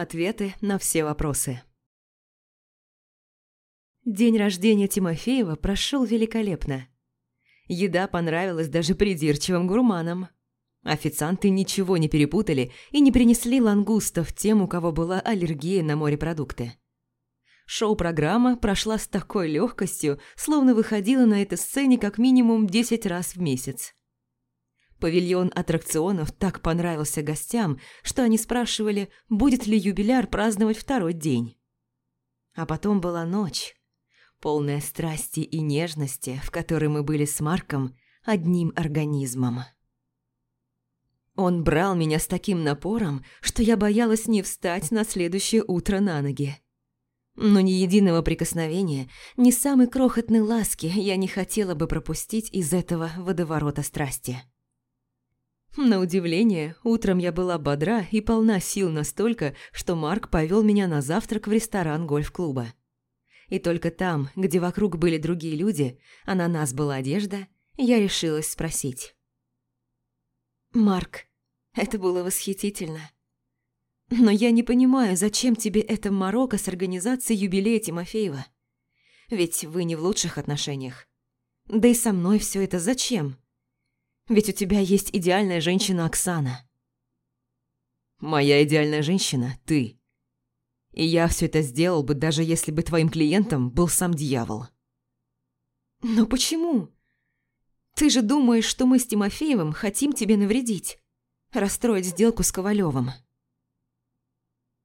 Ответы на все вопросы. День рождения Тимофеева прошел великолепно. Еда понравилась даже придирчивым гурманам. Официанты ничего не перепутали и не принесли лангустов тем, у кого была аллергия на морепродукты. Шоу-программа прошла с такой легкостью, словно выходила на этой сцене как минимум 10 раз в месяц. Павильон аттракционов так понравился гостям, что они спрашивали, будет ли юбиляр праздновать второй день. А потом была ночь, полная страсти и нежности, в которой мы были с Марком одним организмом. Он брал меня с таким напором, что я боялась не встать на следующее утро на ноги. Но ни единого прикосновения, ни самой крохотной ласки я не хотела бы пропустить из этого водоворота страсти. На удивление, утром я была бодра и полна сил настолько, что Марк повел меня на завтрак в ресторан гольф-клуба. И только там, где вокруг были другие люди, а на нас была одежда, я решилась спросить. «Марк, это было восхитительно. Но я не понимаю, зачем тебе это Марокко с организацией юбилея Тимофеева? Ведь вы не в лучших отношениях. Да и со мной все это зачем? Ведь у тебя есть идеальная женщина Оксана». «Моя идеальная женщина – ты», и я все это сделал бы, даже если бы твоим клиентом был сам дьявол. Но почему? Ты же думаешь, что мы с Тимофеевым хотим тебе навредить, расстроить сделку с Ковалевым.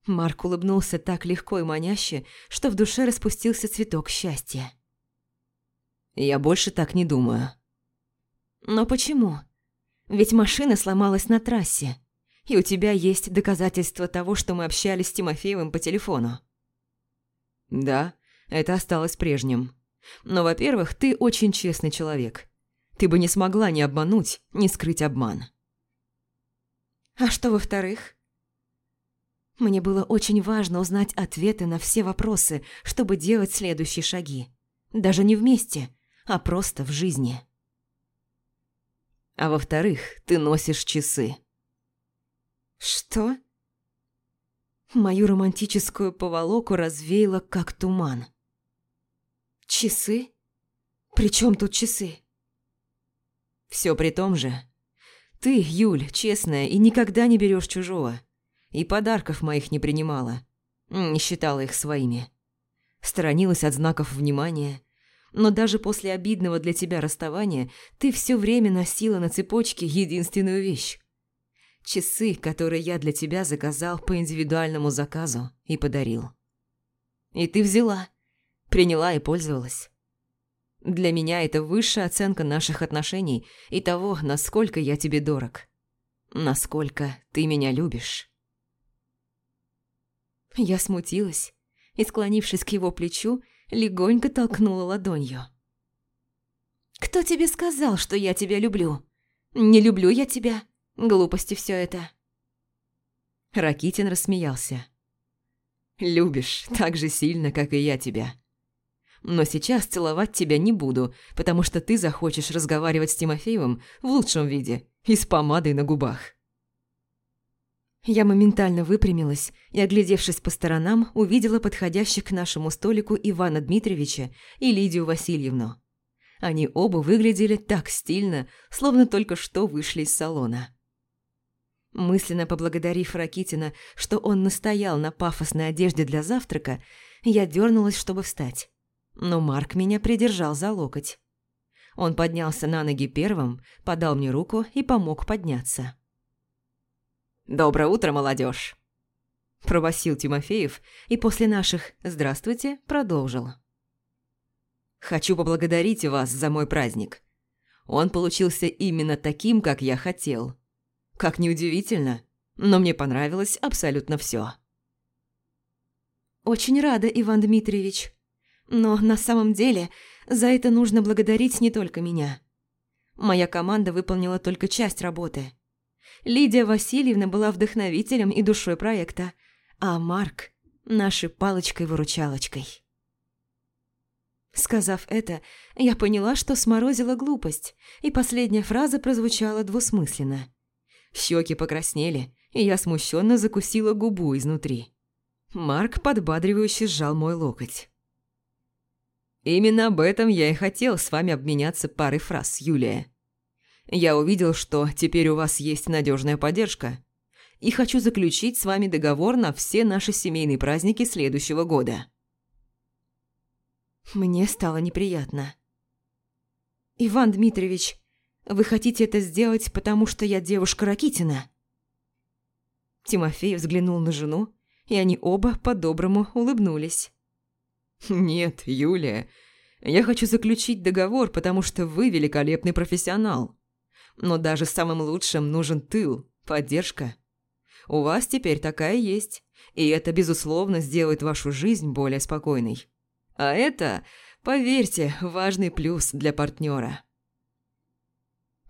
Марк улыбнулся так легко и маняще, что в душе распустился цветок счастья. «Я больше так не думаю». «Но почему? Ведь машина сломалась на трассе. И у тебя есть доказательства того, что мы общались с Тимофеевым по телефону. Да, это осталось прежним. Но, во-первых, ты очень честный человек. Ты бы не смогла ни обмануть, ни скрыть обман. А что во-вторых? Мне было очень важно узнать ответы на все вопросы, чтобы делать следующие шаги. Даже не вместе, а просто в жизни. А во-вторых, ты носишь часы. «Что?» Мою романтическую поволоку развеяло, как туман. «Часы? При чем тут часы?» Все при том же. Ты, Юль, честная и никогда не берешь чужого. И подарков моих не принимала. Не считала их своими. Сторонилась от знаков внимания. Но даже после обидного для тебя расставания ты все время носила на цепочке единственную вещь Часы, которые я для тебя заказал по индивидуальному заказу и подарил. И ты взяла, приняла и пользовалась. Для меня это высшая оценка наших отношений и того, насколько я тебе дорог. Насколько ты меня любишь. Я смутилась и, склонившись к его плечу, легонько толкнула ладонью. «Кто тебе сказал, что я тебя люблю? Не люблю я тебя. Глупости все это. Ракитин рассмеялся. «Любишь так же сильно, как и я тебя. Но сейчас целовать тебя не буду, потому что ты захочешь разговаривать с Тимофеевым в лучшем виде и с помадой на губах». Я моментально выпрямилась и, оглядевшись по сторонам, увидела подходящих к нашему столику Ивана Дмитриевича и Лидию Васильевну. Они оба выглядели так стильно, словно только что вышли из салона. Мысленно поблагодарив Ракитина, что он настоял на пафосной одежде для завтрака, я дернулась, чтобы встать. Но Марк меня придержал за локоть. Он поднялся на ноги первым, подал мне руку и помог подняться. «Доброе утро, молодежь!» Пробасил Тимофеев и после наших «здравствуйте» продолжил. «Хочу поблагодарить вас за мой праздник. Он получился именно таким, как я хотел». Как неудивительно, но мне понравилось абсолютно все. «Очень рада, Иван Дмитриевич. Но на самом деле за это нужно благодарить не только меня. Моя команда выполнила только часть работы. Лидия Васильевна была вдохновителем и душой проекта, а Марк – нашей палочкой-выручалочкой». Сказав это, я поняла, что сморозила глупость, и последняя фраза прозвучала двусмысленно – Щеки покраснели, и я смущенно закусила губу изнутри. Марк подбадривающе сжал мой локоть. «Именно об этом я и хотел с вами обменяться парой фраз, Юлия. Я увидел, что теперь у вас есть надежная поддержка, и хочу заключить с вами договор на все наши семейные праздники следующего года». Мне стало неприятно. «Иван Дмитриевич, вы хотите это сделать, потому что я девушка Ракитина?» Тимофей взглянул на жену, и они оба по-доброму улыбнулись. «Нет, Юлия, я хочу заключить договор, потому что вы великолепный профессионал. Но даже самым лучшим нужен тыл, поддержка. У вас теперь такая есть, и это, безусловно, сделает вашу жизнь более спокойной. А это, поверьте, важный плюс для партнера.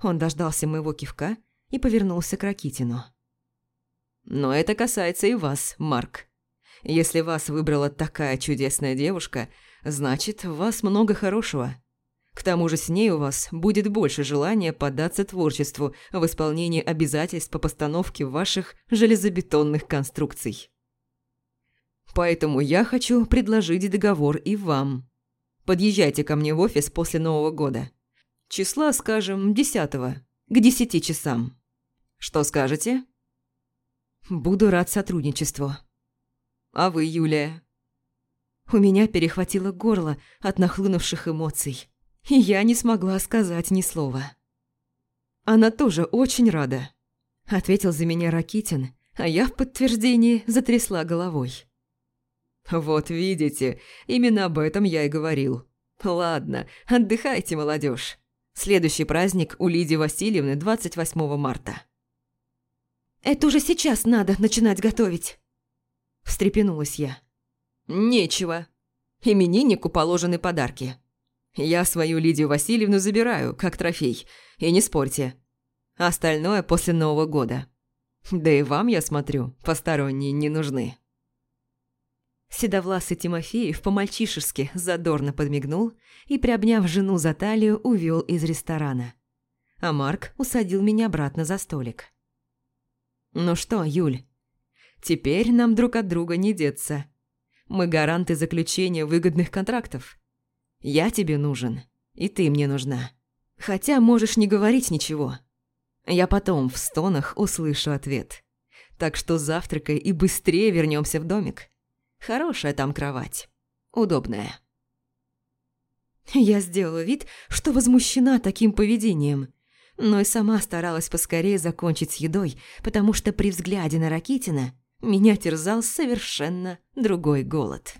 Он дождался моего кивка и повернулся к Ракитину. «Но это касается и вас, Марк. Если вас выбрала такая чудесная девушка, значит, в вас много хорошего. К тому же с ней у вас будет больше желания поддаться творчеству в исполнении обязательств по постановке ваших железобетонных конструкций. Поэтому я хочу предложить договор и вам. Подъезжайте ко мне в офис после Нового года. Числа, скажем, десятого, к десяти часам. Что скажете? Буду рад сотрудничеству. А вы, Юлия? У меня перехватило горло от нахлынувших эмоций и я не смогла сказать ни слова. «Она тоже очень рада», – ответил за меня Ракитин, а я в подтверждении затрясла головой. «Вот видите, именно об этом я и говорил. Ладно, отдыхайте, молодежь. Следующий праздник у Лидии Васильевны 28 марта». «Это уже сейчас надо начинать готовить», – встрепенулась я. «Нечего. Имениннику положены подарки. Я свою Лидию Васильевну забираю, как трофей, и не спорьте. Остальное после Нового года. Да и вам, я смотрю, посторонние не нужны». Седовласый Тимофеев по-мальчишески задорно подмигнул и, приобняв жену за талию, увел из ресторана. А Марк усадил меня обратно за столик. «Ну что, Юль, теперь нам друг от друга не деться. Мы гаранты заключения выгодных контрактов. Я тебе нужен, и ты мне нужна. Хотя можешь не говорить ничего. Я потом в стонах услышу ответ. Так что завтракай и быстрее вернемся в домик. Хорошая там кровать. Удобная. Я сделала вид, что возмущена таким поведением, но и сама старалась поскорее закончить с едой, потому что при взгляде на Ракитина меня терзал совершенно другой голод.